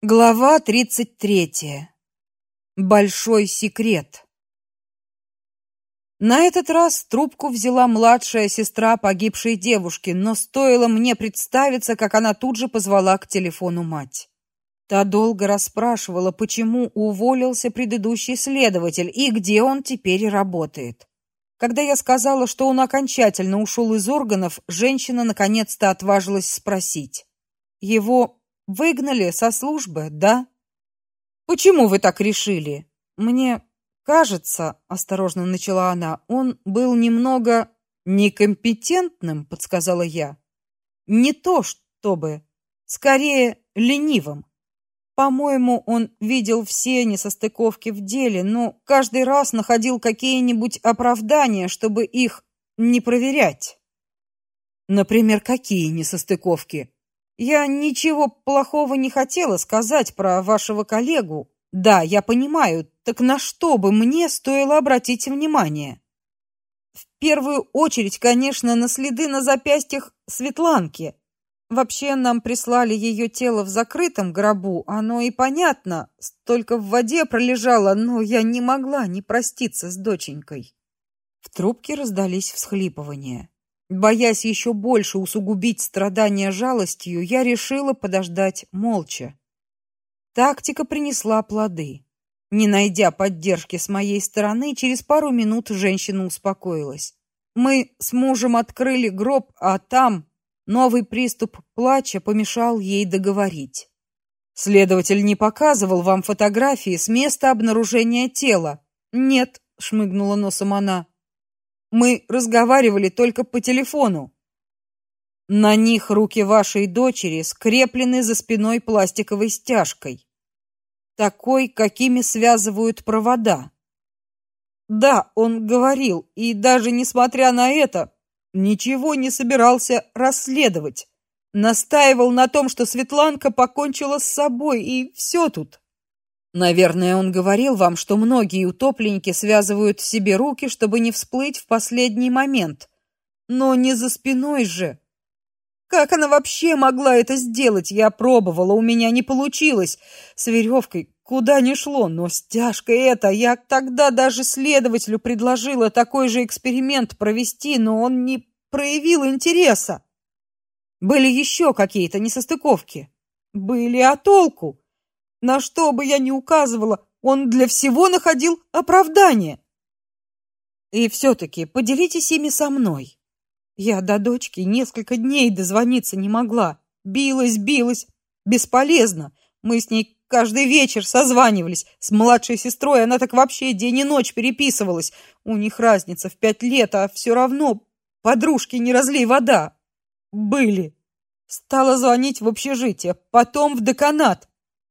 Глава 33. Большой секрет. На этот раз трубку взяла младшая сестра погибшей девушки, но стоило мне представиться, как она тут же позвала к телефону мать. Та долго расспрашивала, почему уволился предыдущий следователь и где он теперь работает. Когда я сказала, что он окончательно ушел из органов, женщина наконец-то отважилась спросить: "Его Выгнали со службы, да? Почему вы так решили? Мне кажется, осторожно начала она. Он был немного некомпетентным, подсказала я. Не то, чтобы, скорее ленивым. По-моему, он видел все несостыковки в деле, но каждый раз находил какие-нибудь оправдания, чтобы их не проверять. Например, какие несостыковки? Я ничего плохого не хотела сказать про вашего коллегу. Да, я понимаю. Так на что бы мне стоило обратить внимание? В первую очередь, конечно, на следы на запястьях Светланки. Вообще нам прислали ее тело в закрытом гробу. Оно и понятно, столько в воде пролежало, но я не могла не проститься с доченькой. В трубке раздались всхлипывания. Боясь еще больше усугубить страдания жалостью, я решила подождать молча. Тактика принесла плоды. Не найдя поддержки с моей стороны, через пару минут женщина успокоилась. Мы с мужем открыли гроб, а там новый приступ плача помешал ей договорить. Следователь не показывал вам фотографии с места обнаружения тела. Нет, шмыгнула носом она. Мы разговаривали только по телефону. На них руки вашей дочери скреплены за спиной пластиковой стяжкой, такой, какими связывают провода. Да, он говорил, и даже несмотря на это, ничего не собирался расследовать. Настаивал на том, что Светланка покончила с собой, и все тут. Наверное, он говорил вам, что многие утопленники связывают себе руки, чтобы не всплыть в последний момент. Но не за спиной же. Как она вообще могла это сделать? Я пробовала, у меня не получилось. С веревкой куда ни шло, но стяжка эта, я тогда даже следователю предложила такой же эксперимент провести, но он не проявил интереса. Были еще какие-то несостыковки. Были, а толку? На что бы я ни указывала, он для всего находил оправдание. И все таки поделитесь ими со мной. Я до дочки несколько дней дозвониться не могла. Билась, билась, бесполезно. Мы с ней каждый вечер созванивались. С младшей сестрой она так вообще день и ночь переписывалась. У них разница в пять лет, а все равно подружки не разлей вода. Были. Стала звонить в общежитие, потом в деканат.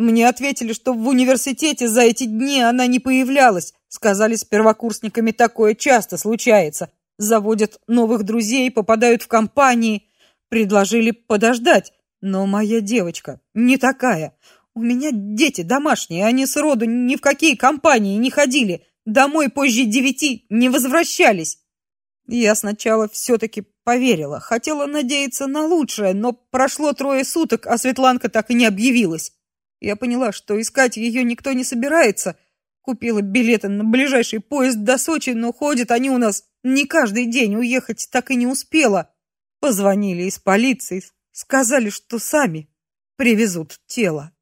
Мне ответили, что в университете за эти дни она не появлялась. Сказали, с первокурсниками такое часто случается. Заводят новых друзей, попадают в компании. Предложили подождать. Но моя девочка не такая. У меня дети домашние, они сроду ни в какие компании не ходили. Домой позже девяти не возвращались. Я сначала все-таки поверила. Хотела надеяться на лучшее, но прошло трое суток, а Светланка так и не объявилась. Я поняла, что искать ее никто не собирается. Купила билеты на ближайший поезд до Сочи, но ходят они у нас не каждый день, уехать так и не успела. Позвонили из полиции, сказали, что сами привезут тело.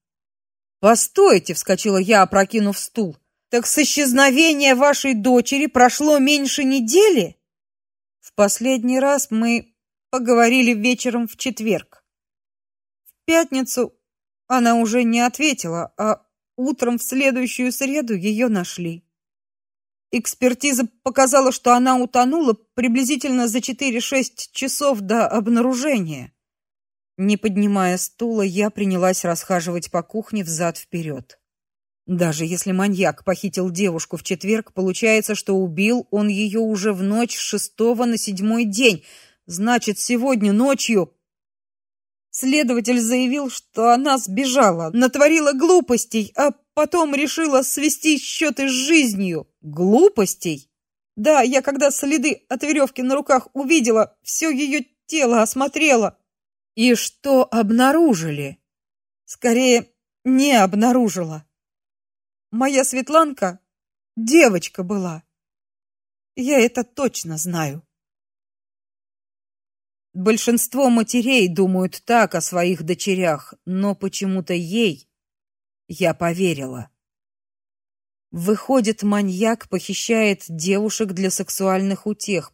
Постойте, вскочила я, опрокинув стул. Так с исчезновения вашей дочери прошло меньше недели? В последний раз мы поговорили вечером в четверг. В пятницу она уже не ответила, а утром в следующую среду ее нашли. Экспертиза показала, что она утонула приблизительно за 4-6 часов до обнаружения. Не поднимая стула, я принялась расхаживать по кухне взад вперед. Даже если маньяк похитил девушку в четверг, получается, что убил он ее уже в ночь с шестого на седьмой день. Значит, сегодня ночью Следователь заявил, что она сбежала, натворила глупостей, а потом решила свести счеты с жизнью. Глупостей? Да, я когда следы от веревки на руках увидела, все ее тело осмотрела. И что обнаружили? Скорее, не обнаружила. Моя Светланка девочка была. Я это точно знаю. Большинство матерей думают так о своих дочерях, но почему-то ей я поверила. Выходит, маньяк похищает девушек для сексуальных утех.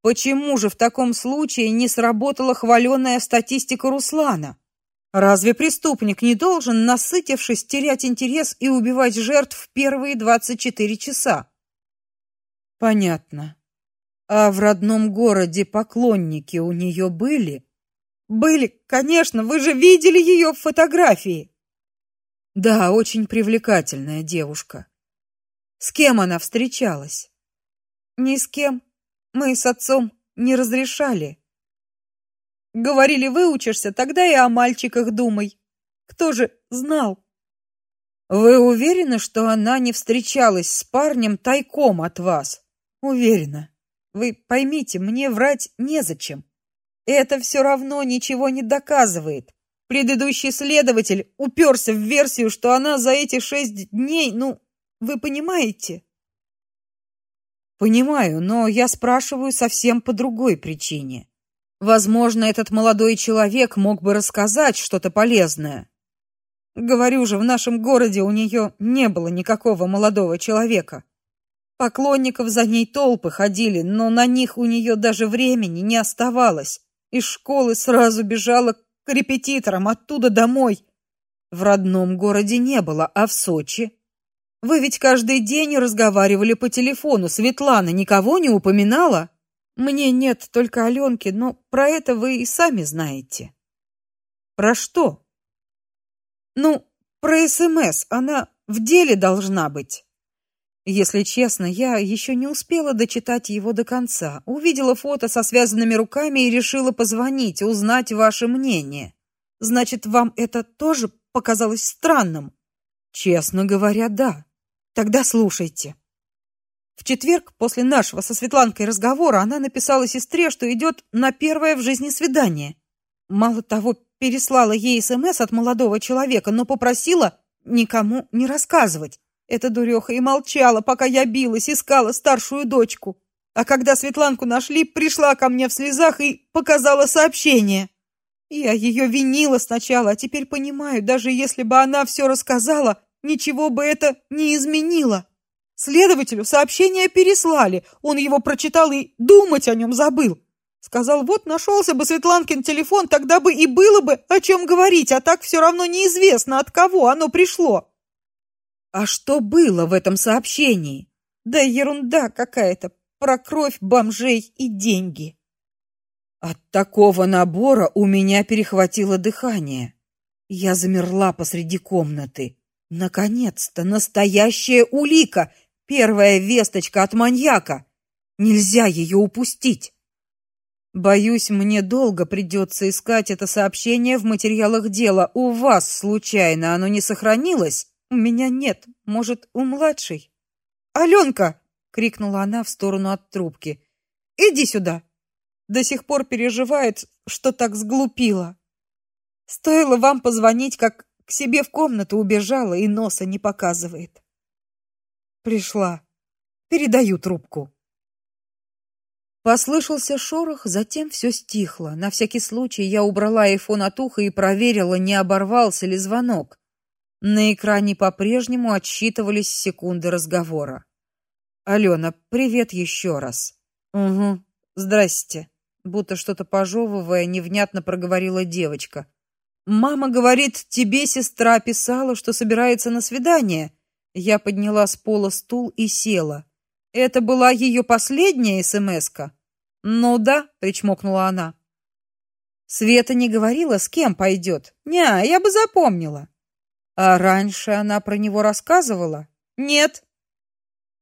Почему же в таком случае не сработала хваленая статистика Руслана? Разве преступник не должен, насытившись, терять интерес и убивать жертв в первые 24 часа? Понятно. А в родном городе поклонники у нее были? Были, конечно, вы же видели ее в фотографии. Да, очень привлекательная девушка. С кем она встречалась? Ни с кем. Мы с отцом не разрешали. Говорили, выучишься, тогда и о мальчиках думай. Кто же знал? Вы уверены, что она не встречалась с парнем тайком от вас? Уверена. Вы поймите, мне врать незачем. Это все равно ничего не доказывает. Предыдущий следователь уперся в версию, что она за эти шесть дней, ну, вы понимаете? Понимаю, но я спрашиваю совсем по другой причине. Возможно, этот молодой человек мог бы рассказать что-то полезное. Говорю же, в нашем городе у нее не было никакого молодого человека. Поклонников за ней толпы ходили, но на них у нее даже времени не оставалось. Из школы сразу бежала к репетиторам, оттуда домой. В родном городе не было, а в Сочи. Вы ведь каждый день разговаривали по телефону. Светлана никого не упоминала? Мне нет только Аленки, но про это вы и сами знаете. Про что? Ну, про СМС. Она в деле должна быть. Если честно, я еще не успела дочитать его до конца. Увидела фото со связанными руками и решила позвонить, узнать ваше мнение. Значит, вам это тоже показалось странным? Честно говоря, да. Тогда слушайте. В четверг после нашего со Светланкой разговора она написала сестре, что идет на первое в жизни свидание. Мало того, переслала ей СМС от молодого человека, но попросила никому не рассказывать. Эта дуреха и молчала, пока я билась, искала старшую дочку. А когда Светланку нашли, пришла ко мне в слезах и показала сообщение. Я ее винила сначала, а теперь понимаю, даже если бы она все рассказала, ничего бы это не изменило. Следователю сообщение переслали. Он его прочитал и думать о нем забыл. Сказал, вот нашелся бы Светланкин телефон, тогда бы и было бы о чем говорить, а так все равно неизвестно, от кого оно пришло. А что было в этом сообщении? Да ерунда какая-то про кровь бомжей и деньги. От такого набора у меня перехватило дыхание. Я замерла посреди комнаты. Наконец-то настоящая улика, Первая весточка от маньяка. Нельзя ее упустить. Боюсь, мне долго придется искать это сообщение в материалах дела. У вас случайно оно не сохранилось? У меня нет. Может, у младшей? Аленка! крикнула она в сторону от трубки. Иди сюда. До сих пор переживает, что так сглупила. Стоило вам позвонить, как к себе в комнату убежала и носа не показывает. Пришла. Передаю трубку. Послышался шорох, затем все стихло. На всякий случай я убрала айфон от уха и проверила, не оборвался ли звонок. На экране по-прежнему отсчитывались секунды разговора. Алена, привет еще раз. Угу. Здрасте. Будто что-то пожевывая, невнятно проговорила девочка. Мама говорит, тебе сестра писала, что собирается на свидание. Я подняла с пола стул и села. Это была ее последняя СМСка. Ну да, причмокнула она. Света не говорила, с кем пойдет. Не, я бы запомнила. А раньше она про него рассказывала? Нет.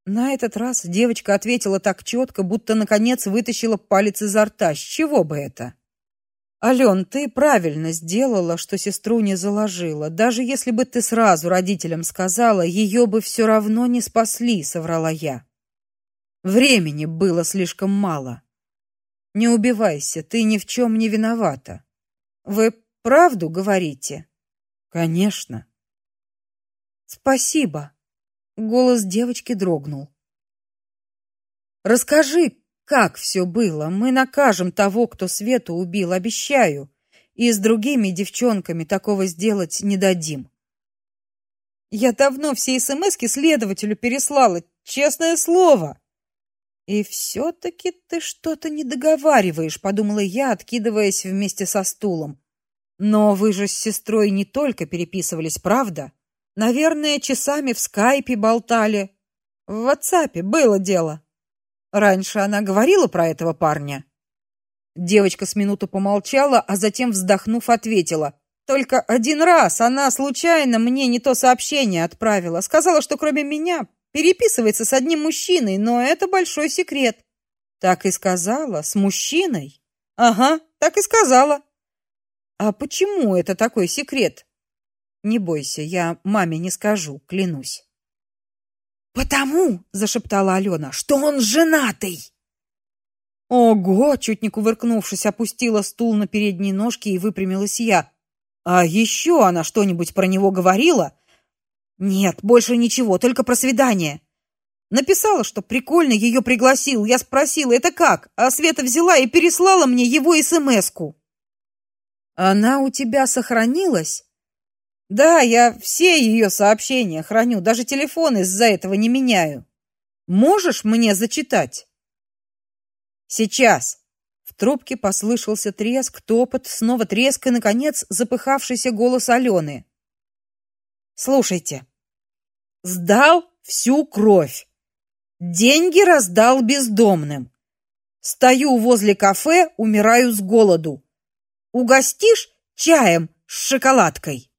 На этот раз девочка ответила так четко, будто наконец вытащила палец изо рта. С чего бы это? Ален, ты правильно сделала, что сестру не заложила. Даже если бы ты сразу родителям сказала, ее бы все равно не спасли, соврала я. Времени было слишком мало. Не убивайся, ты ни в чем не виновата. Вы правду говорите? Конечно. Спасибо. Голос девочки дрогнул. Расскажи, как все было. Мы накажем того, кто Свету убил, обещаю. И с другими девчонками такого сделать не дадим. Я давно все СМСки следователю переслала, честное слово. И все таки ты что-то не договариваешь, подумала я, откидываясь вместе со стулом. Но вы же с сестрой не только переписывались, правда? Наверное, часами в скайпе болтали. В WhatsApp было дело. Раньше она говорила про этого парня. Девочка с минуту помолчала, а затем, вздохнув, ответила: "Только один раз она случайно мне не то сообщение отправила, сказала, что кроме меня переписывается с одним мужчиной, но это большой секрет". Так и сказала, с мужчиной? Ага, так и сказала. А почему это такой секрет? Не бойся, я маме не скажу, клянусь. Потому, зашептала Алена, что он женатый. Ого, чуть не кувыркнувшись, опустила стул на передние ножки и выпрямилась я. А еще она что-нибудь про него говорила? Нет, больше ничего, только про свидание. Написала, что прикольно ее пригласил. Я спросила: "Это как?" А Света взяла и переслала мне его СМСку. Она у тебя сохранилась? Да, я все ее сообщения храню, даже телефон из-за этого не меняю. Можешь мне зачитать? Сейчас. В трубке послышался треск, топот, снова треск и наконец запыхавшийся голос Алены. Слушайте. Сдал всю кровь. Деньги раздал бездомным. Стою возле кафе, умираю с голоду. Угостишь чаем с шоколадкой?